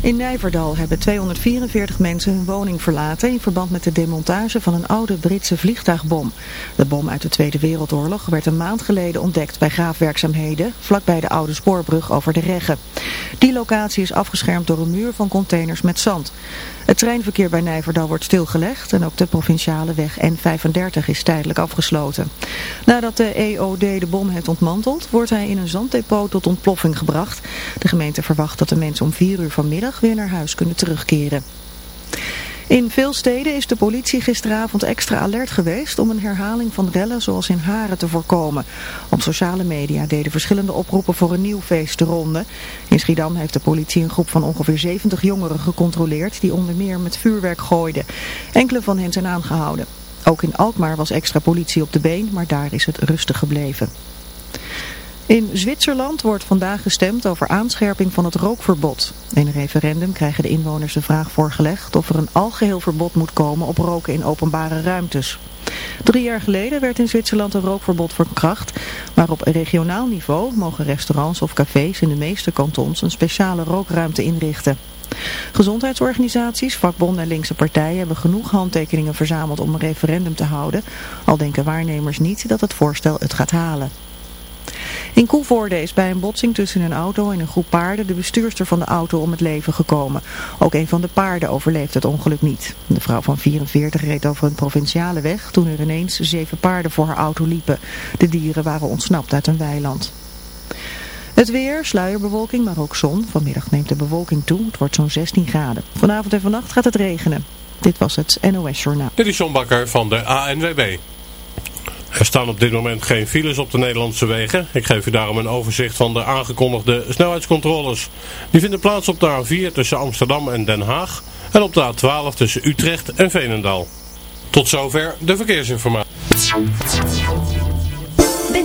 In Nijverdal hebben 244 mensen hun woning verlaten in verband met de demontage van een oude Britse vliegtuigbom. De bom uit de Tweede Wereldoorlog werd een maand geleden ontdekt bij graafwerkzaamheden vlakbij de oude spoorbrug over de Regge. Die locatie is afgeschermd door een muur van containers met zand. Het treinverkeer bij Nijverdal wordt stilgelegd en ook de provinciale weg N35 is tijdelijk afgesloten. Nadat de EOD de bom heeft ontmanteld, wordt hij in een zanddepot tot ontploffing gebracht. De gemeente verwacht dat de mensen om 4 uur vanmiddag weer naar huis kunnen terugkeren. In veel steden is de politie gisteravond extra alert geweest om een herhaling van rellen zoals in Haren te voorkomen. Op sociale media deden verschillende oproepen voor een nieuw feest de ronde. In Schiedam heeft de politie een groep van ongeveer 70 jongeren gecontroleerd die onder meer met vuurwerk gooiden. Enkele van hen zijn aangehouden. Ook in Alkmaar was extra politie op de been, maar daar is het rustig gebleven. In Zwitserland wordt vandaag gestemd over aanscherping van het rookverbod. In een referendum krijgen de inwoners de vraag voorgelegd of er een algeheel verbod moet komen op roken in openbare ruimtes. Drie jaar geleden werd in Zwitserland een rookverbod verkracht, maar op regionaal niveau mogen restaurants of cafés in de meeste kantons een speciale rookruimte inrichten. Gezondheidsorganisaties, vakbonden en linkse partijen hebben genoeg handtekeningen verzameld om een referendum te houden, al denken waarnemers niet dat het voorstel het gaat halen. In Koevoorde is bij een botsing tussen een auto en een groep paarden de bestuurster van de auto om het leven gekomen. Ook een van de paarden overleeft het ongeluk niet. De vrouw van 44 reed over een provinciale weg toen er ineens zeven paarden voor haar auto liepen. De dieren waren ontsnapt uit een weiland. Het weer, sluierbewolking, maar ook zon. Vanmiddag neemt de bewolking toe. Het wordt zo'n 16 graden. Vanavond en vannacht gaat het regenen. Dit was het NOS Journaal. Dit is John Bakker van de ANWB. Er staan op dit moment geen files op de Nederlandse wegen. Ik geef u daarom een overzicht van de aangekondigde snelheidscontroles. Die vinden plaats op de A4 tussen Amsterdam en Den Haag en op de A12 tussen Utrecht en Veenendaal. Tot zover de verkeersinformatie.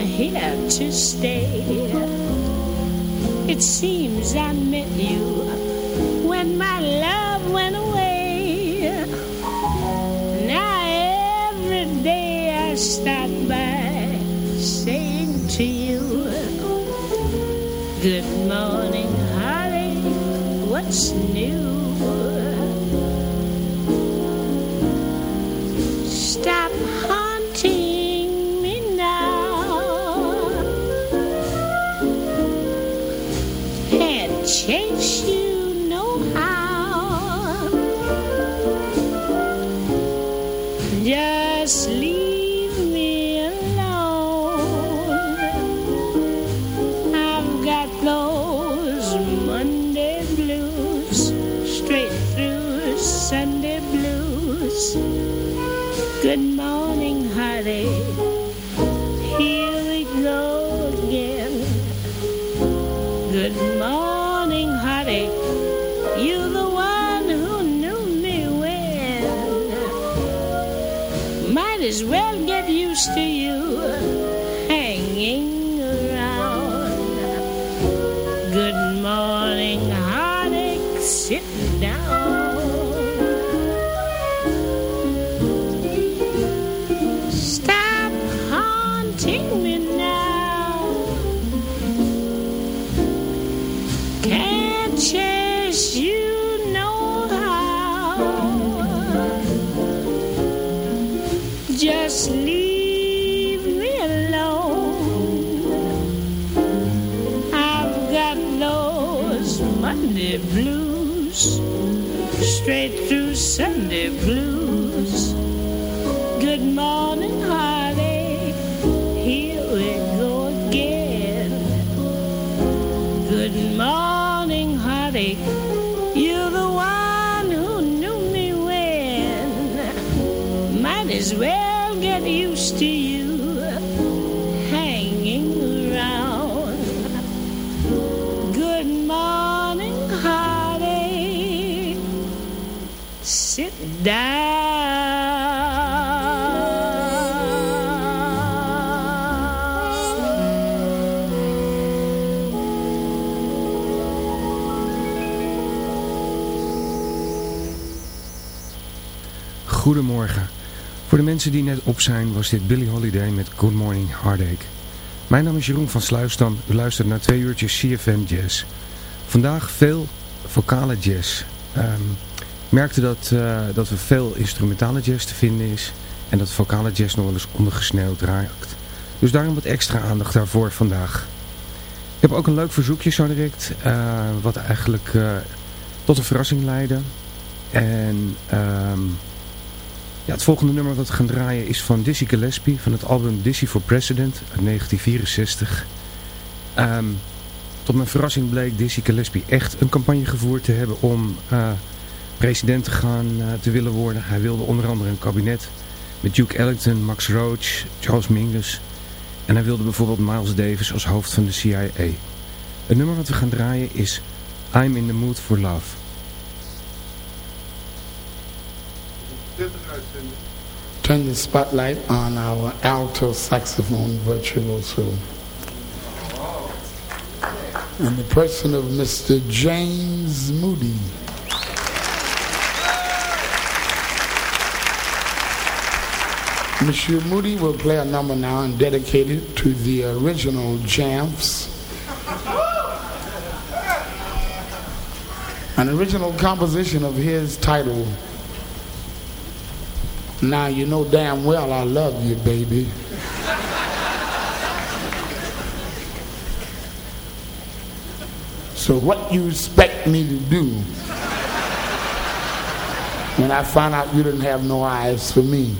Here to stay. It seems I met you when my love went away. Now every day I stop by saying to you, Good morning, Holly. What's new? Just Goedemorgen. Voor de mensen die net op zijn was dit Billy Holiday met Good Morning Heartache. Mijn naam is Jeroen van Sluisdam. U luistert naar twee uurtjes CFM Jazz. Vandaag veel vocale jazz. Ehm, ik merkte dat, eh, dat er veel instrumentale jazz te vinden is. En dat vocale jazz nog wel eens ondergesneeuwd raakt. Dus daarom wat extra aandacht daarvoor vandaag. Ik heb ook een leuk verzoekje zo direct. eh, wat eigenlijk eh, tot een verrassing leidde. En... ehm ja, het volgende nummer dat we gaan draaien is van Dizzy Gillespie van het album Dizzy for President uit 1964. Ehm, tot mijn verrassing bleek Dizzy Gillespie echt een campagne gevoerd te hebben om eh, president te gaan eh, te willen worden. Hij wilde onder andere een kabinet met Duke Ellington, Max Roach, Charles Mingus en hij wilde bijvoorbeeld Miles Davis als hoofd van de CIA. Het nummer wat we gaan draaien is I'm in the Mood for Love. Turn the spotlight on our alto saxophone virtuoso. And the person of Mr. James Moody. Monsieur Moody will play a number now and dedicate it to the original Jamps. An original composition of his titled now you know damn well I love you, baby. So what you expect me to do when I found out you didn't have no eyes for me?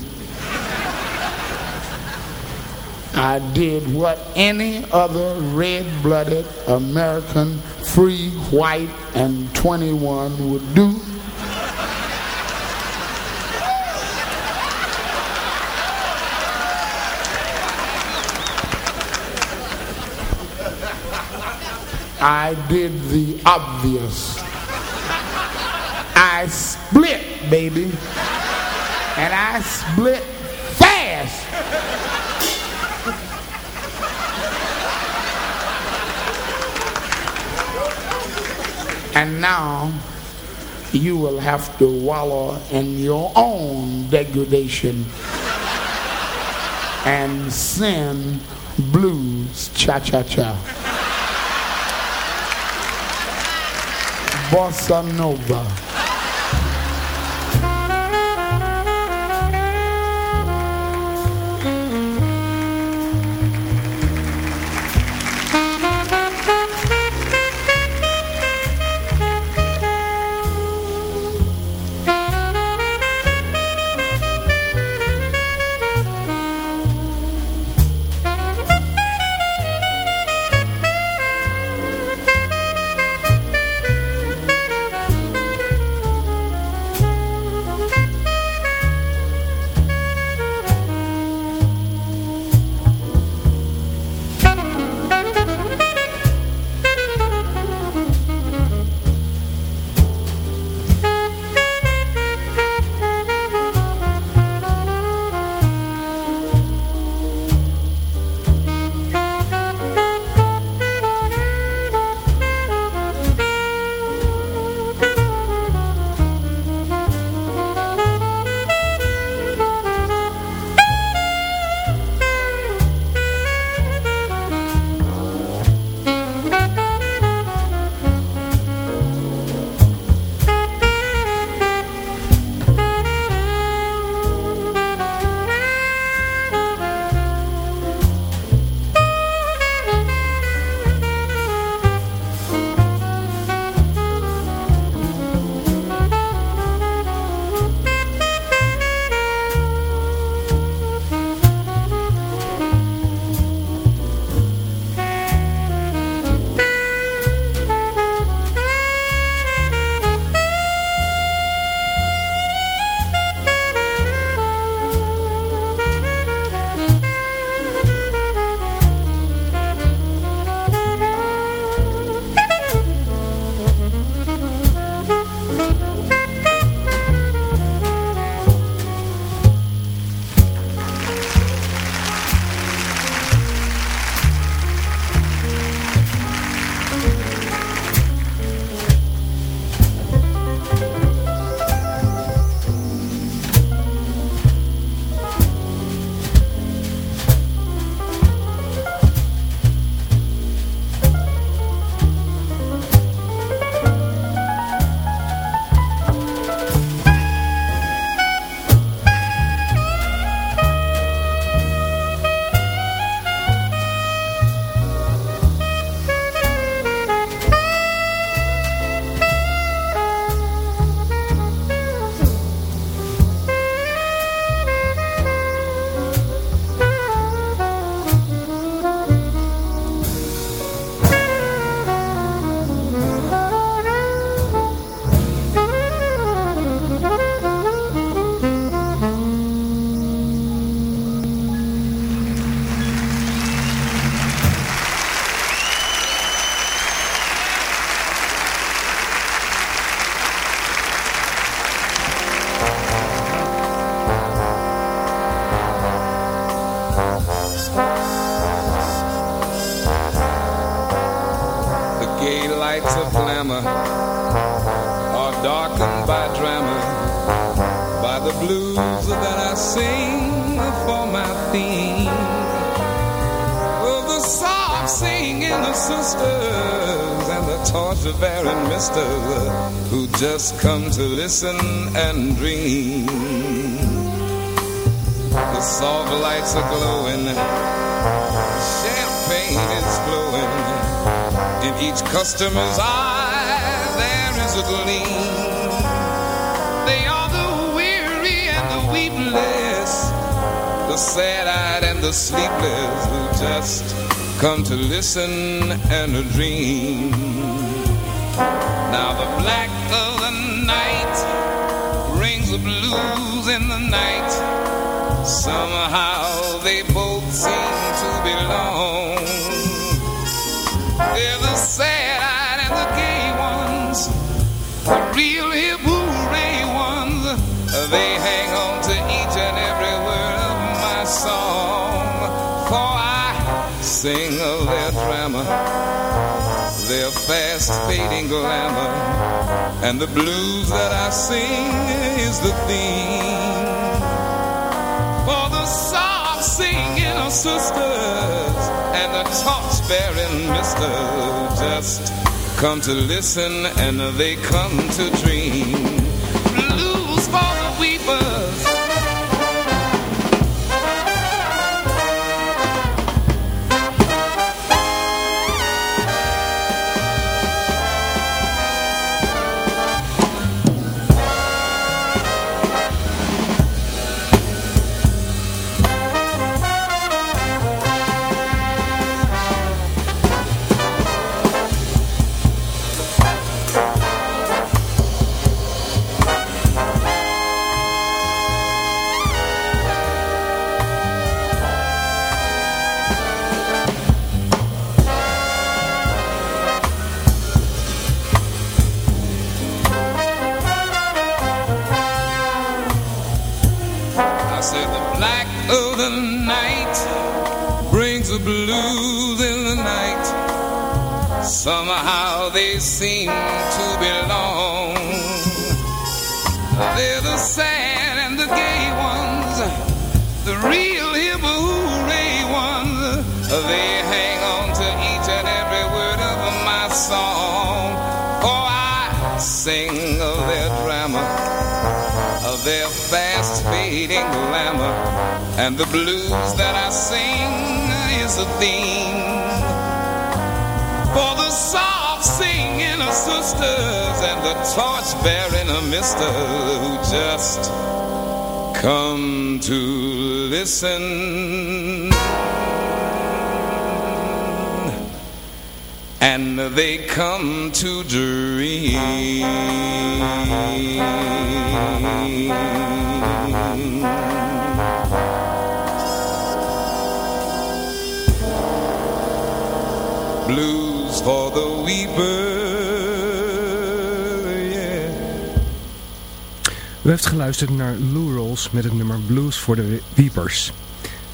I did what any other red-blooded American, free, white, and 21 would do. I did the obvious. I split, baby. And I split fast. And now you will have to wallow in your own degradation and sin blues cha-cha-cha. Bossa Nova. Listen and dream. The soft lights are glowing, champagne is flowing. In each customer's eye there is a gleam. They are the weary and the weepless, the sad-eyed and the sleepless who just come to listen and dream. Now the black of the night the blues in the night. Somehow they both seem to belong. They're the drama, their fast fading glamour. And the blues that I sing is the theme for the soft singing sisters and the torch bearing misters just come to listen and they come to dream. And the blues that I sing is a theme for the soft singing of sisters and the torch bearing of mister who just come to listen and they come to dream. For the weeper, yeah. U heeft geluisterd naar Lou Rolls met het nummer Blues voor de Weepers.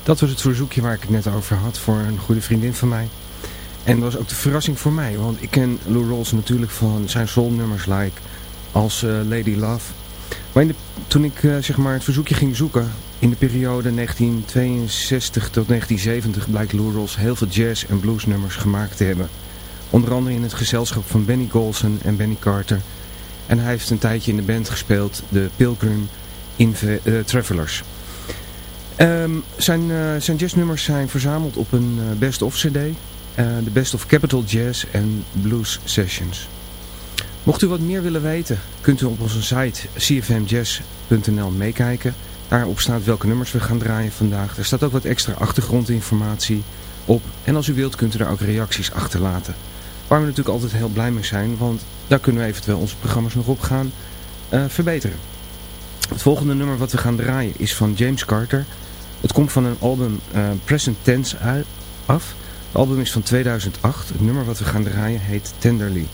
Dat was het verzoekje waar ik het net over had voor een goede vriendin van mij. En dat was ook de verrassing voor mij, want ik ken Lou Rolls natuurlijk van zijn soulnummers like als eh, Lady Love. Maar toen ik eh, zeg maar het verzoekje ging zoeken, in de periode 1962 tot 1970 blijkt Lou Rolls heel veel jazz- en bluesnummers gemaakt te hebben. Onder andere in het gezelschap van Benny Golson en Benny Carter. En hij heeft een tijdje in de band gespeeld, de Pilgrim eh, Travelers. Ehm, zijn, eh, zijn jazznummers zijn verzameld op een eh, best-of cd. eh, de Best of Capital Jazz en Blues Sessions. Mocht u wat meer willen weten, kunt u op onze site cfmjazz.nl meekijken. Daarop staat welke nummers we gaan draaien vandaag. Er staat ook wat extra achtergrondinformatie op. En als u wilt kunt u daar ook reacties achterlaten. Waar we natuurlijk altijd heel blij mee zijn, want daar kunnen we eventueel onze programma's nog op gaan eh, verbeteren. Het volgende nummer wat we gaan draaien is van James Carter. Het komt van een album eh, Present Tense uit- af. Het album is van 2008. Het nummer wat we gaan draaien heet Tenderly.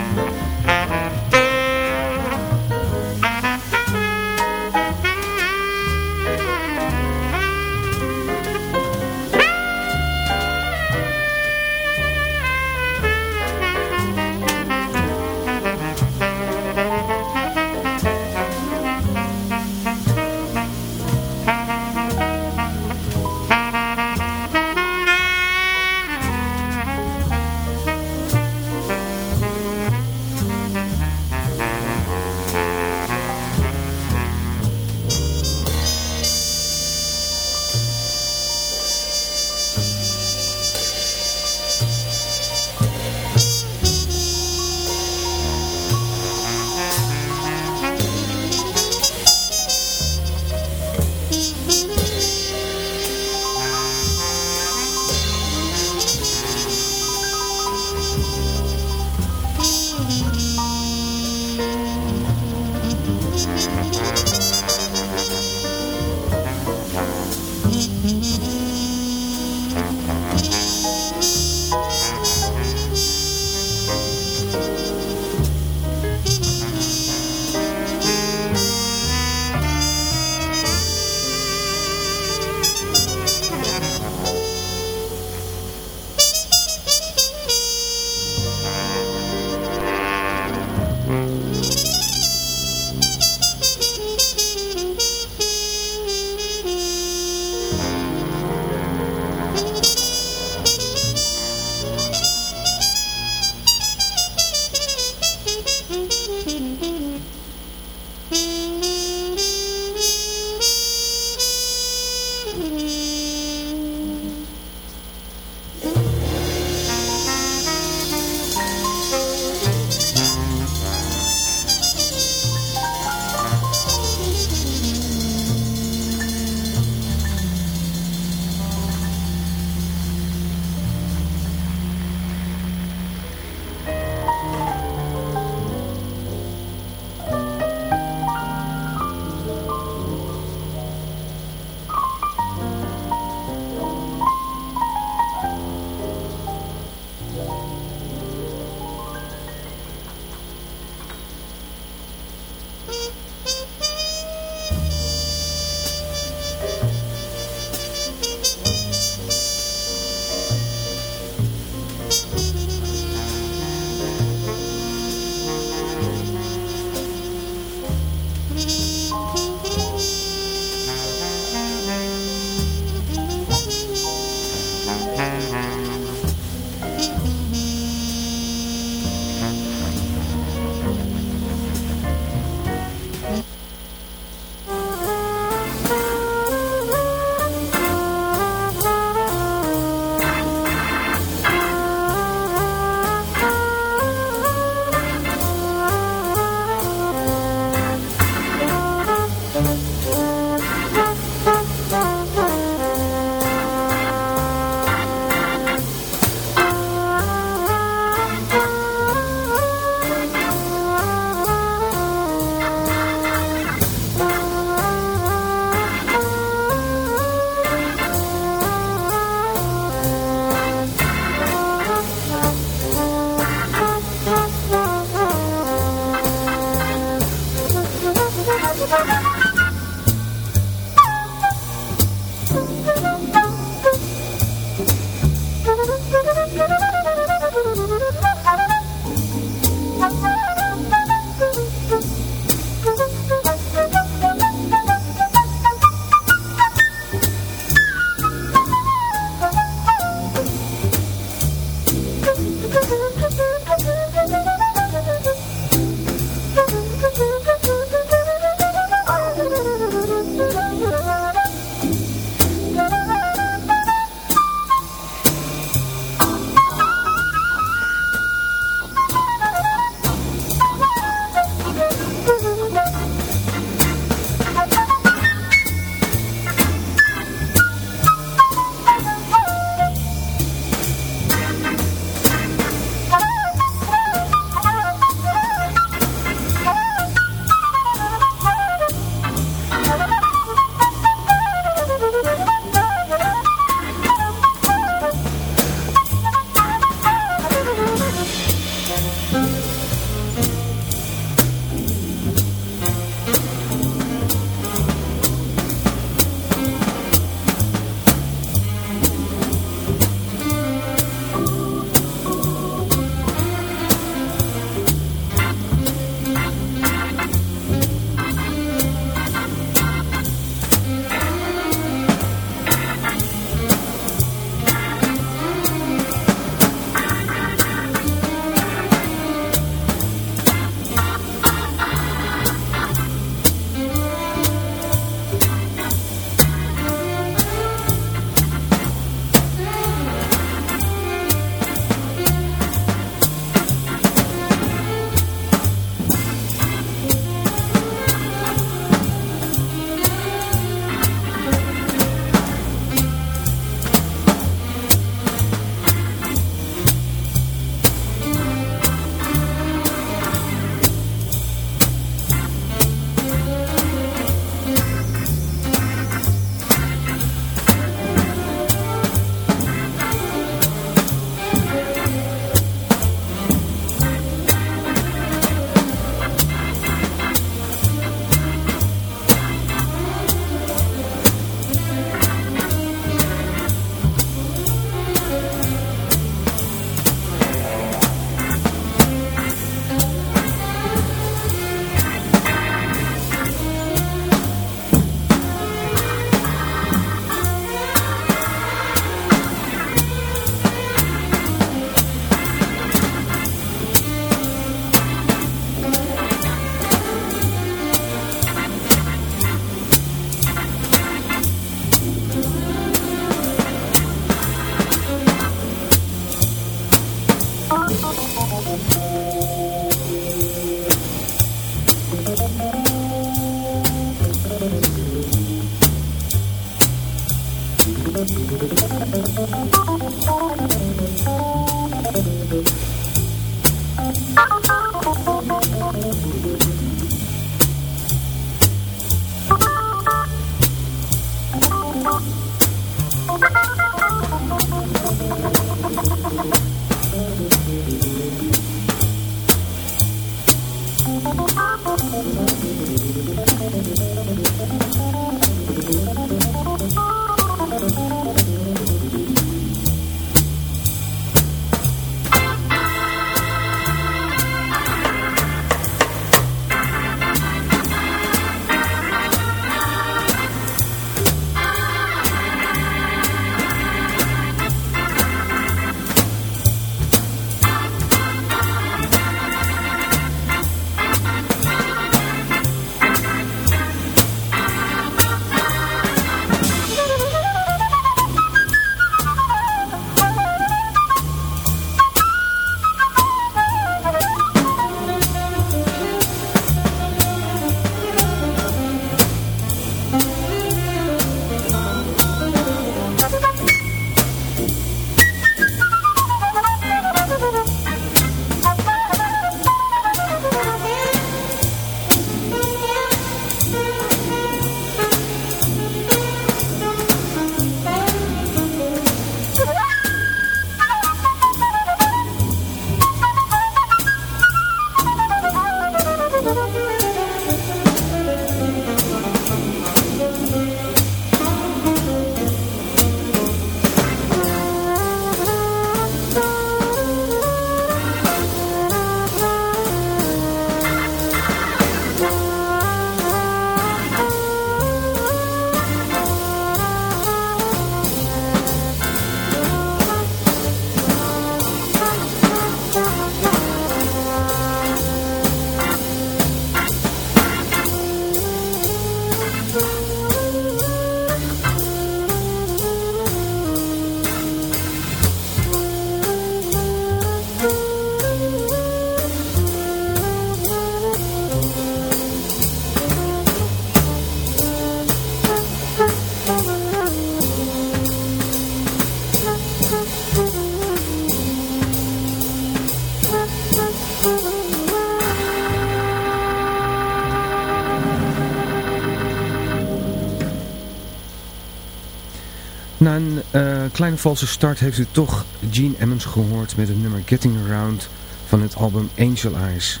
Kleine valse start heeft u toch Gene Emmons gehoord met het nummer Getting Around van het album Angel Eyes.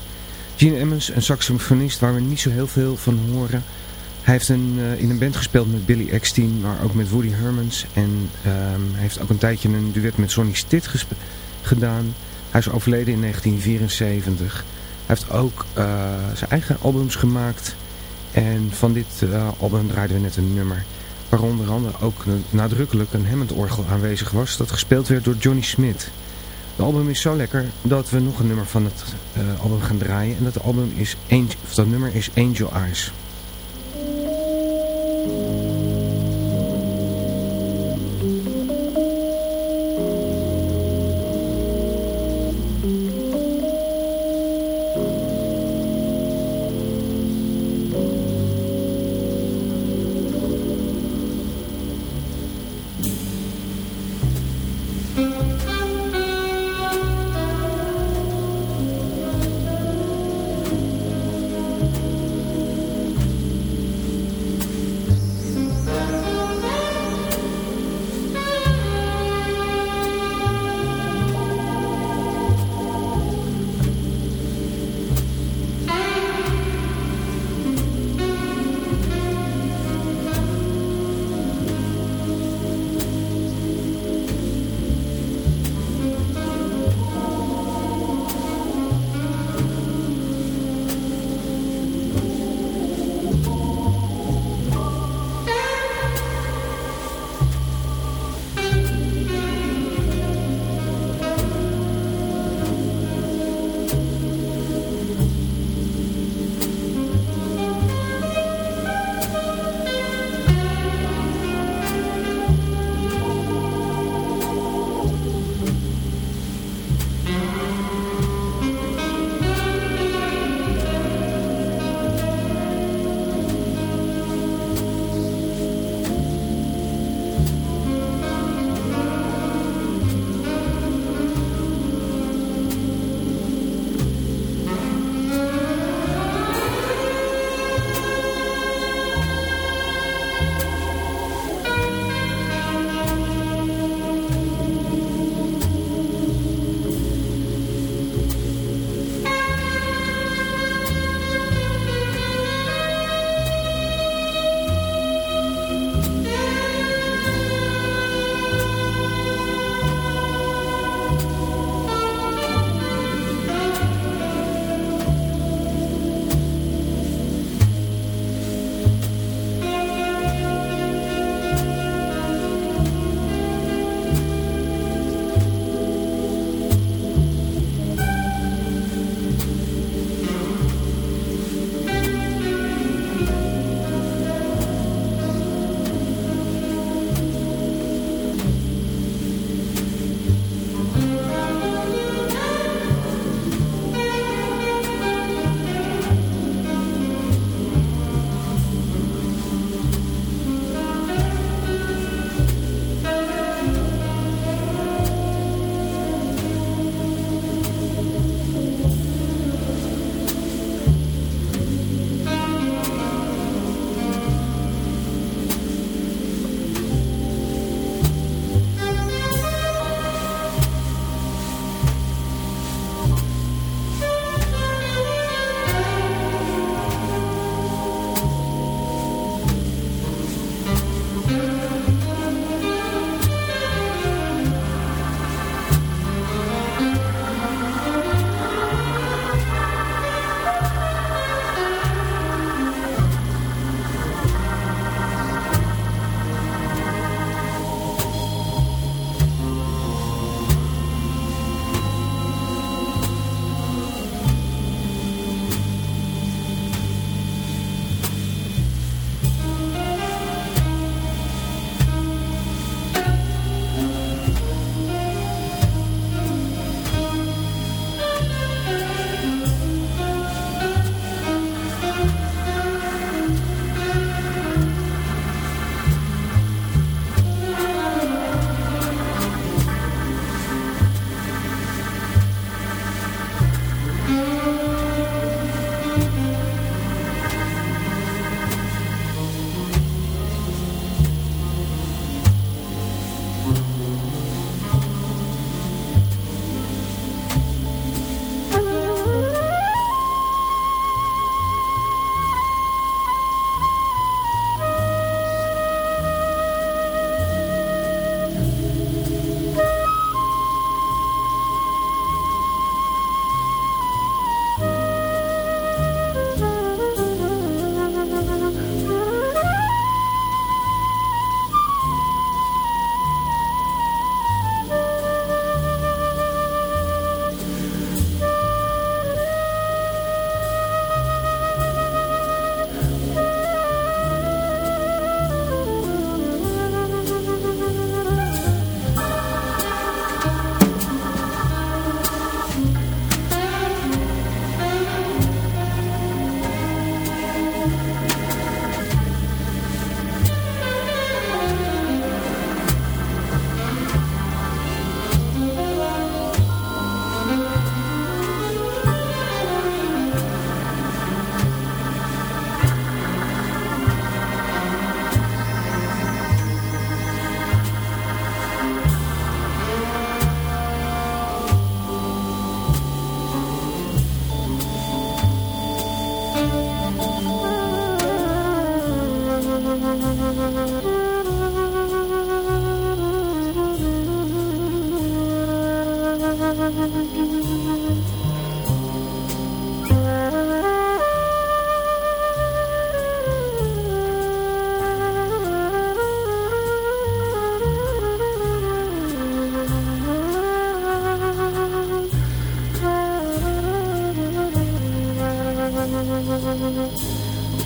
Gene Emmons, een saxofonist waar we niet zo heel veel van horen. Hij heeft een, uh, in een band gespeeld met Billy Eckstein, maar ook met Woody Hermans. En uh, hij heeft ook een tijdje een duet met Sonny Stitt gedaan. Hij is overleden in 1974. Hij heeft ook uh, zijn eigen albums gemaakt. En van dit album draaiden we net een nummer waar onder andere ook nadrukkelijk een Hammond-orgel aanwezig was, dat gespeeld werd door Johnny Smith. Het album is zo lekker dat we nog een nummer van het uh, album gaan draaien en dat, album is dat nummer is Angel Eyes.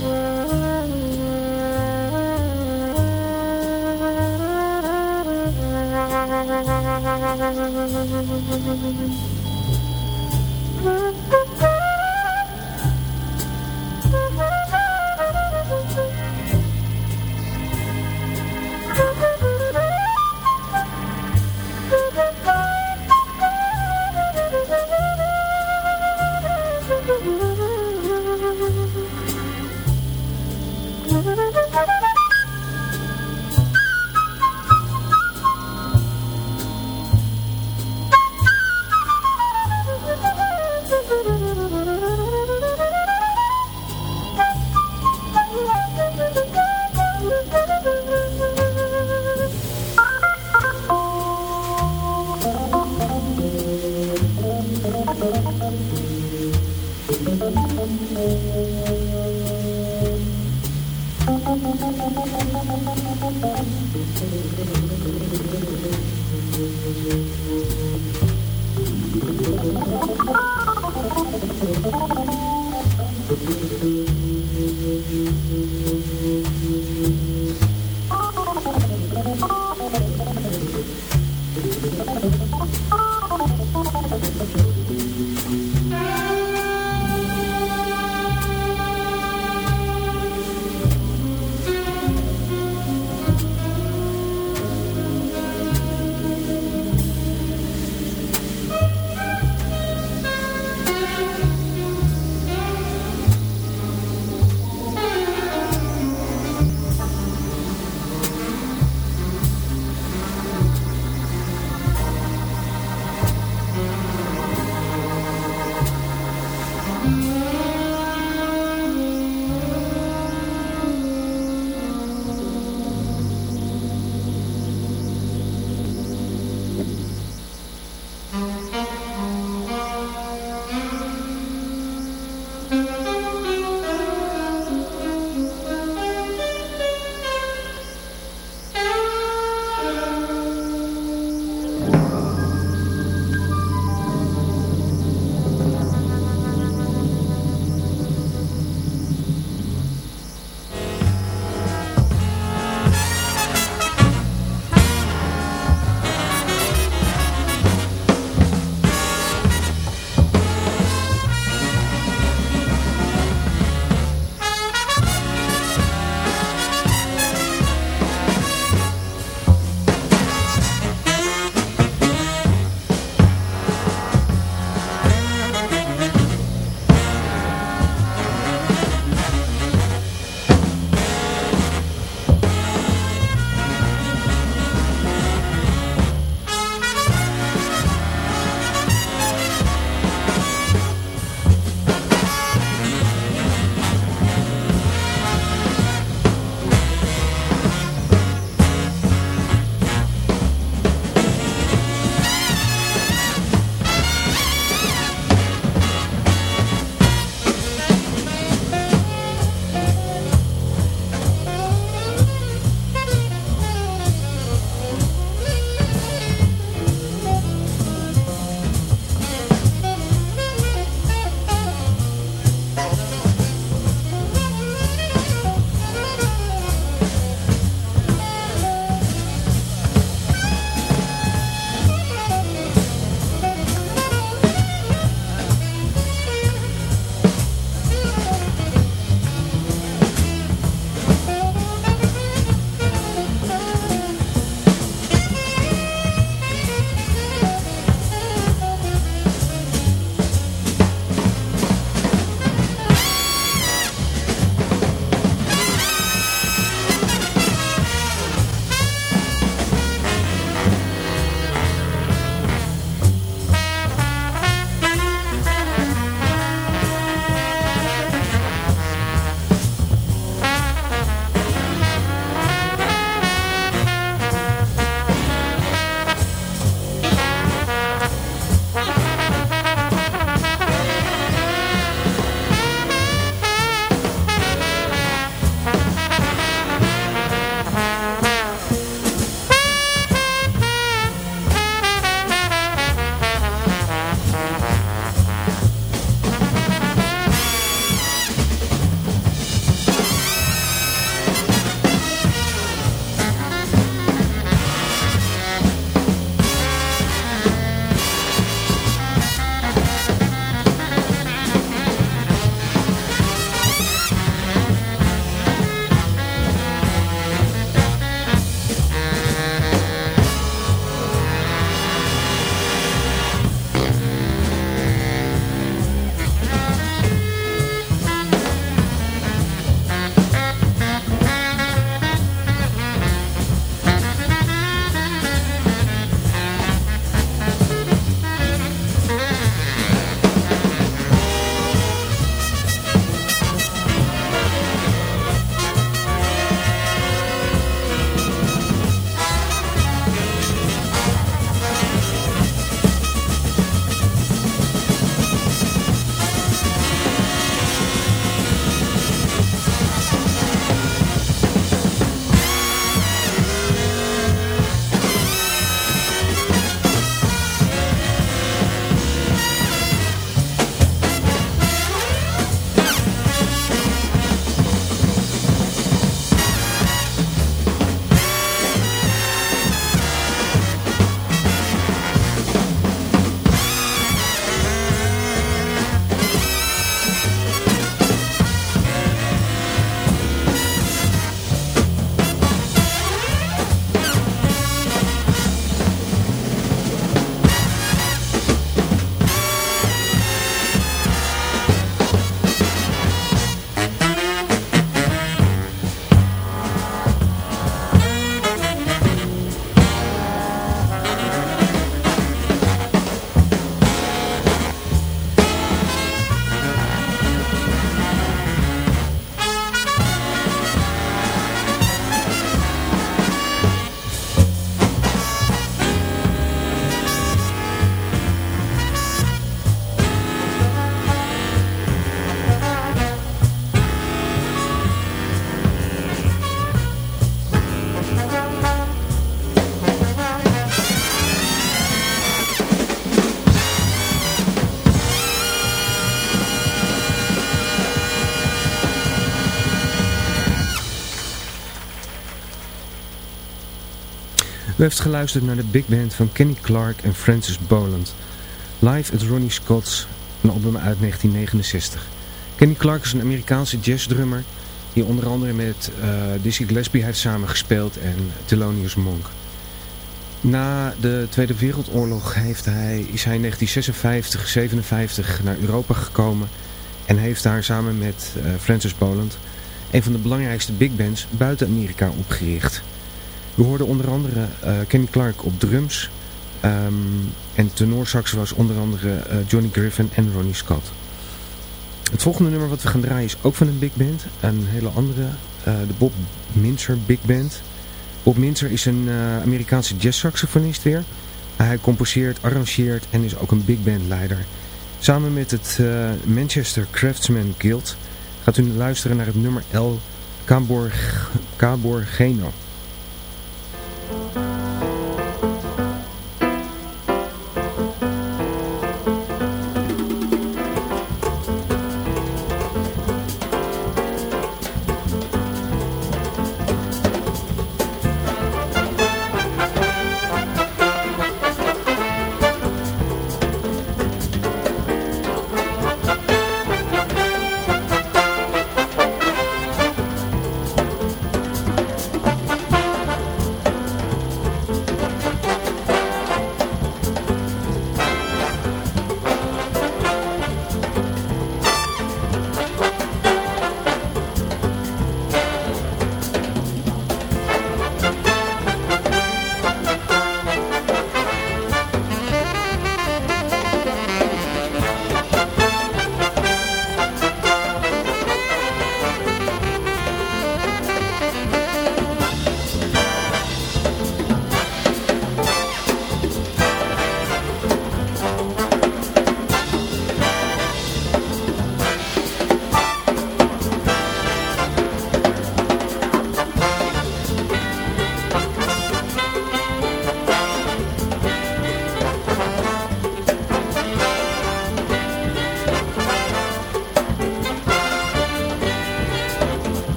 Thank U heeft geluisterd naar de big band van Kenny Clark en Francis Boland. Live at Ronnie Scott's, een album uit 1969. Kenny Clark is een Amerikaanse jazzdrummer die onder andere met uh, Dizzy Gillespie heeft samengespeeld en Thelonious Monk. Na de Tweede Wereldoorlog heeft hij, is hij in 1956, 57 naar Europa gekomen en heeft daar samen met uh, Francis Boland een van de belangrijkste big bands buiten Amerika opgericht. We hoorden onder andere uh, Kenny Clark op drums um, en tenorsax was onder andere uh, Johnny Griffin en Ronnie Scott. Het volgende nummer wat we gaan draaien is ook van een big band, een hele andere, de Bob Minzer Big Band. Bob Minzer is een Amerikaanse jazzsaxofonist weer. hij composeert, arrangeert en is ook een big band leider. Samen met het Manchester Craftsman Guild gaat u luisteren naar het nummer El Caborgeno.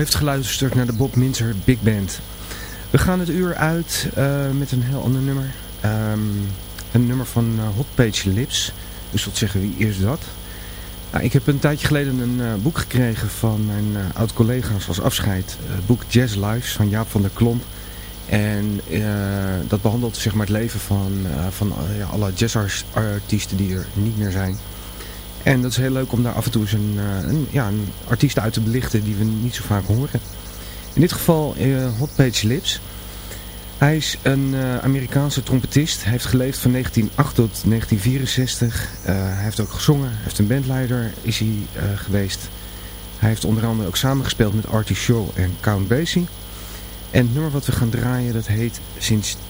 Heeft geluisterd naar de Bob Minzer Big Band. We gaan het uur uit uh, met een heel ander nummer. Um, een nummer van uh, Hot Page Lips. U zult zeggen, wie is dat? Nou, ik heb een tijdje geleden een uh, boek gekregen van mijn oud-collega's als afscheid. Het boek Jazz Lives van Jaap van der Klomp. En dat behandelt zeg maar, het leven van, van ja, alle jazzartiesten die er niet meer zijn. En dat is heel leuk om daar af en toe eens een, een, ja, een artiest uit te belichten die we niet zo vaak horen. In dit geval uh, Hot Page Lips. Hij is een uh, Amerikaanse trompetist. Hij heeft geleefd van 1908 tot 1964. Uh, hij heeft ook gezongen. Hij heeft een bandleider is hij, geweest. Hij heeft onder andere ook samengespeeld met Artie Shaw en Count Basie. En het nummer wat we gaan draaien dat heet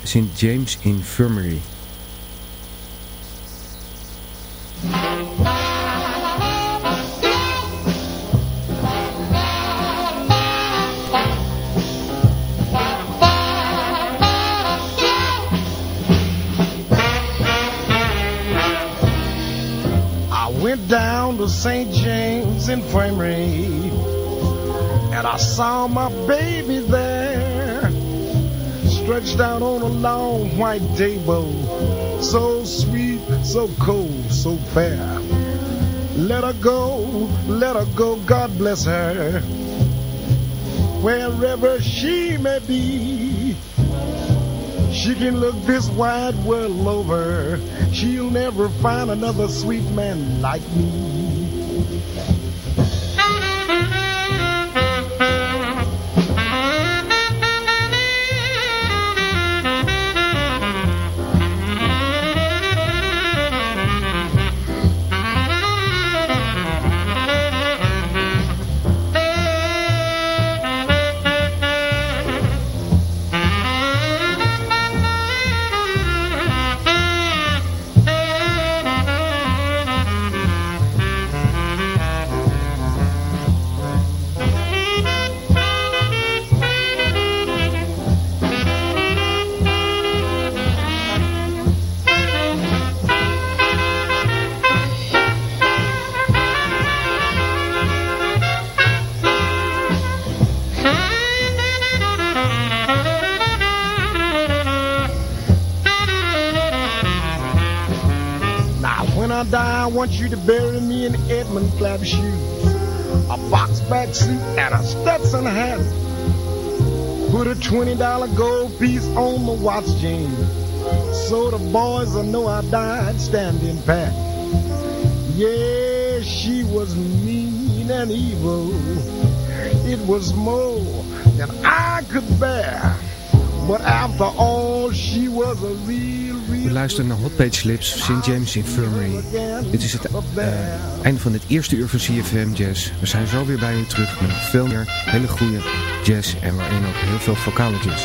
St. James Infirmary. Infirmary and I saw my baby there stretched out on a long white table so sweet, so cold, so fair let her go, let her go, God bless her wherever she may be she can look this wide world over. She'll never find another sweet man like me. Flap shoes, a box-back suit, and a Stetson hat. Put a $20 gold piece on the watch chain, so the boys will know I died standing pat. Yeah, she was mean and evil. It was more than I could bear. But after all, she was a real... We luisteren naar Hot Page Slips, St. James Infirmary. Dit is het uh, einde van het eerste uur van CFM Jazz. We zijn zo weer bij u terug met veel meer hele goede jazz en waarin ook heel veel vocale jazz.